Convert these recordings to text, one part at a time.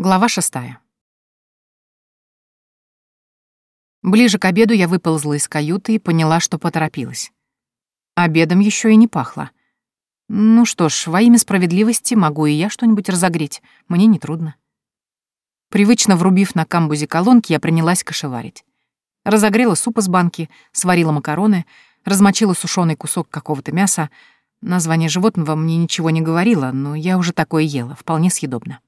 Глава шестая. Ближе к обеду я выползла из каюты и поняла, что поторопилась. Обедом еще и не пахло. Ну что ж, во имя справедливости могу и я что-нибудь разогреть, мне нетрудно. Привычно врубив на камбузе колонки, я принялась кошеварить. Разогрела суп из банки, сварила макароны, размочила сушеный кусок какого-то мяса. Название животного мне ничего не говорило, но я уже такое ела, вполне съедобно.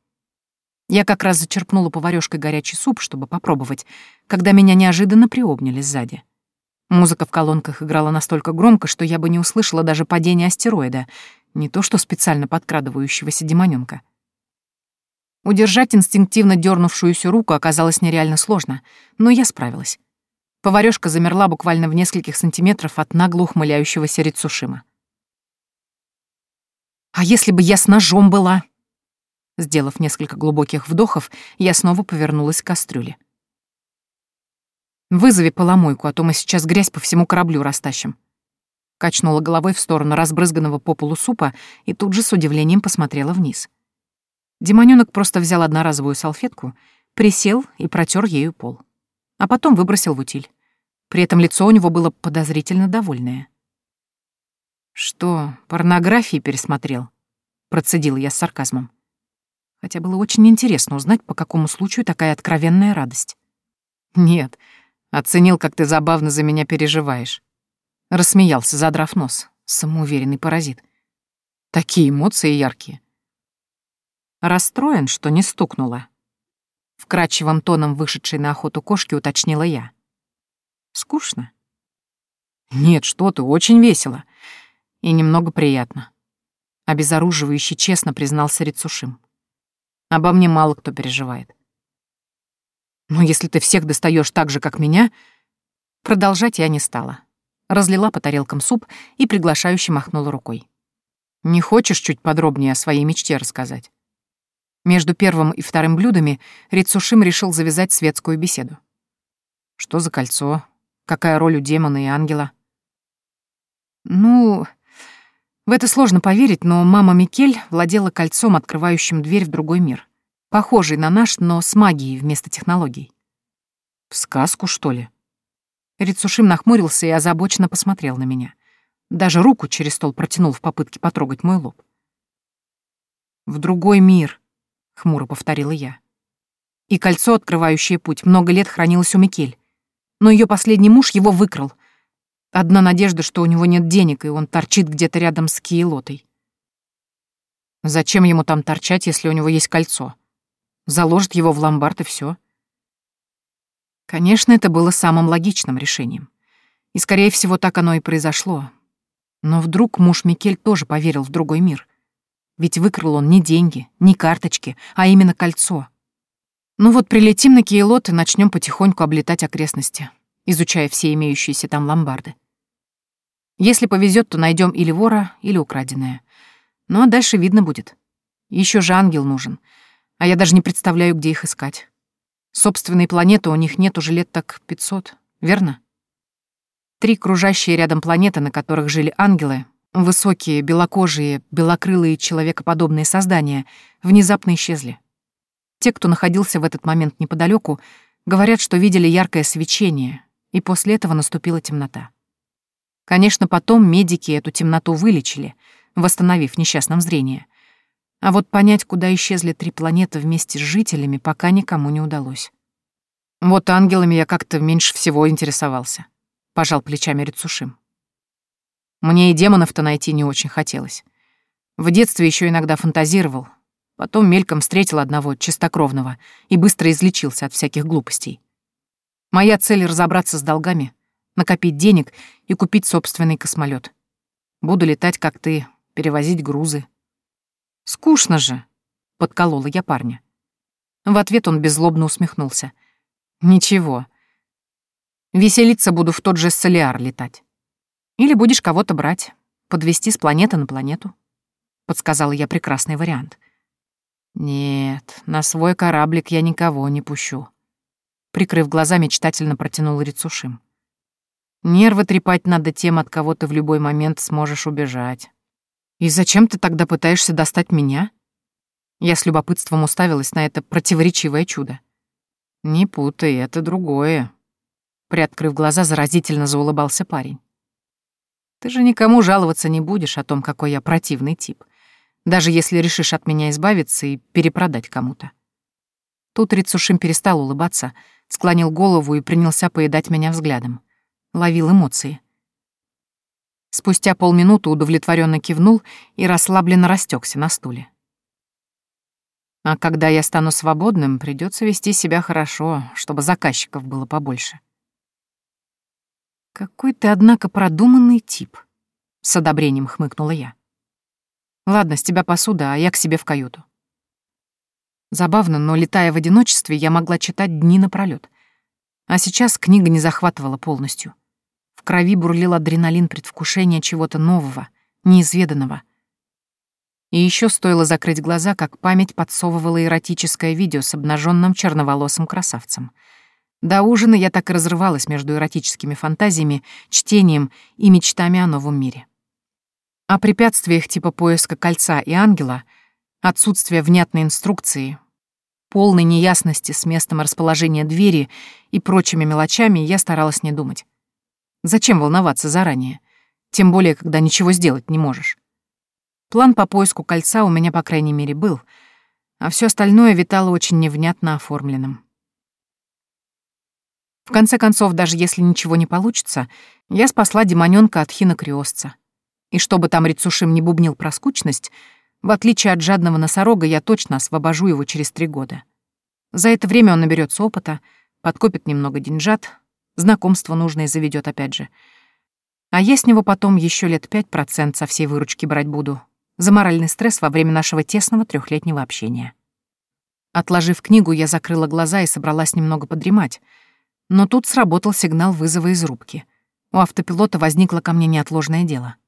Я как раз зачерпнула поварёшкой горячий суп, чтобы попробовать, когда меня неожиданно приобняли сзади. Музыка в колонках играла настолько громко, что я бы не услышала даже падения астероида, не то что специально подкрадывающегося демонёнка. Удержать инстинктивно дернувшуюся руку оказалось нереально сложно, но я справилась. Поварёшка замерла буквально в нескольких сантиметров от нагло ухмыляющегося Рицушима. «А если бы я с ножом была?» Сделав несколько глубоких вдохов, я снова повернулась к кастрюле. «Вызови поломойку, а то мы сейчас грязь по всему кораблю растащим». Качнула головой в сторону разбрызганного по полу супа и тут же с удивлением посмотрела вниз. Демонёнок просто взял одноразовую салфетку, присел и протер ею пол. А потом выбросил в утиль. При этом лицо у него было подозрительно довольное. «Что, порнографии пересмотрел?» Процедил я с сарказмом хотя было очень интересно узнать, по какому случаю такая откровенная радость. «Нет, оценил, как ты забавно за меня переживаешь». Рассмеялся, задрав нос, самоуверенный паразит. Такие эмоции яркие. Расстроен, что не стукнула. Вкрадчивым тоном вышедшей на охоту кошки уточнила я. Скучно? Нет, что ты, очень весело. И немного приятно. Обезоруживающе честно признался Рицушим. Обо мне мало кто переживает. Но если ты всех достаешь так же, как меня... Продолжать я не стала. Разлила по тарелкам суп и приглашающе махнула рукой. Не хочешь чуть подробнее о своей мечте рассказать? Между первым и вторым блюдами Рицушим решил завязать светскую беседу. Что за кольцо? Какая роль у демона и ангела? Ну, в это сложно поверить, но мама Микель владела кольцом, открывающим дверь в другой мир. Похожий на наш, но с магией вместо технологий. В сказку, что ли? Рицушим нахмурился и озабоченно посмотрел на меня. Даже руку через стол протянул в попытке потрогать мой лоб. «В другой мир», — хмуро повторила я. И кольцо, открывающее путь, много лет хранилось у Микель. Но ее последний муж его выкрал, Одна надежда, что у него нет денег, и он торчит где-то рядом с Киелотой. Зачем ему там торчать, если у него есть кольцо? Заложит его в ломбард и все. Конечно, это было самым логичным решением. И, скорее всего, так оно и произошло. Но вдруг муж Микель тоже поверил в другой мир. Ведь выкрал он не деньги, не карточки, а именно кольцо. Ну вот прилетим на Киелот и начнем потихоньку облетать окрестности, изучая все имеющиеся там ломбарды. Если повезет, то найдем или вора, или украденное. Ну а дальше видно будет. Еще же ангел нужен, а я даже не представляю, где их искать. Собственной планеты у них нет уже лет так пятьсот, верно? Три кружащие рядом планеты, на которых жили ангелы, высокие, белокожие, белокрылые человекоподобные создания, внезапно исчезли. Те, кто находился в этот момент неподалеку, говорят, что видели яркое свечение, и после этого наступила темнота. Конечно, потом медики эту темноту вылечили, восстановив несчастным зрение. А вот понять, куда исчезли три планеты вместе с жителями, пока никому не удалось. Вот ангелами я как-то меньше всего интересовался. Пожал плечами Рицушим. Мне и демонов-то найти не очень хотелось. В детстве еще иногда фантазировал. Потом мельком встретил одного чистокровного и быстро излечился от всяких глупостей. Моя цель — разобраться с долгами, накопить денег и купить собственный космолет. Буду летать, как ты, перевозить грузы. Скучно же, подколола я парня. В ответ он беззлобно усмехнулся. Ничего. Веселиться буду в тот же Солиар летать. Или будешь кого-то брать, подвести с планеты на планету. Подсказала я прекрасный вариант. Нет, на свой кораблик я никого не пущу. Прикрыв глаза, мечтательно протянул Рицушим. Нервы трепать надо тем, от кого ты в любой момент сможешь убежать. И зачем ты тогда пытаешься достать меня? Я с любопытством уставилась на это противоречивое чудо. «Не путай, это другое», — приоткрыв глаза, заразительно заулыбался парень. «Ты же никому жаловаться не будешь о том, какой я противный тип, даже если решишь от меня избавиться и перепродать кому-то». Тут Рицушим перестал улыбаться, склонил голову и принялся поедать меня взглядом. Ловил эмоции. Спустя полминуты удовлетворенно кивнул и расслабленно растекся на стуле. А когда я стану свободным, придется вести себя хорошо, чтобы заказчиков было побольше. Какой ты, однако, продуманный тип, с одобрением хмыкнула я. Ладно, с тебя посуда, а я к себе в каюту. Забавно, но летая в одиночестве, я могла читать дни напролёт. А сейчас книга не захватывала полностью. В крови бурлил адреналин предвкушения чего-то нового, неизведанного — и еще стоило закрыть глаза, как память подсовывала эротическое видео с обнаженным черноволосым красавцем. До ужина я так и разрывалась между эротическими фантазиями, чтением и мечтами о новом мире. О препятствиях типа поиска кольца и ангела, отсутствия внятной инструкции, полной неясности с местом расположения двери и прочими мелочами я старалась не думать. Зачем волноваться заранее? Тем более, когда ничего сделать не можешь. План по поиску кольца у меня, по крайней мере, был, а все остальное витало очень невнятно оформленным. В конце концов, даже если ничего не получится, я спасла демонёнка от хинокриосца. И чтобы там Рицушим не бубнил про скучность, в отличие от жадного носорога, я точно освобожу его через три года. За это время он наберется опыта, подкопит немного деньжат, знакомство нужное заведет опять же. А я с него потом еще лет пять процент со всей выручки брать буду, за моральный стресс во время нашего тесного трехлетнего общения. Отложив книгу, я закрыла глаза и собралась немного подремать. Но тут сработал сигнал вызова из рубки. У автопилота возникло ко мне неотложное дело —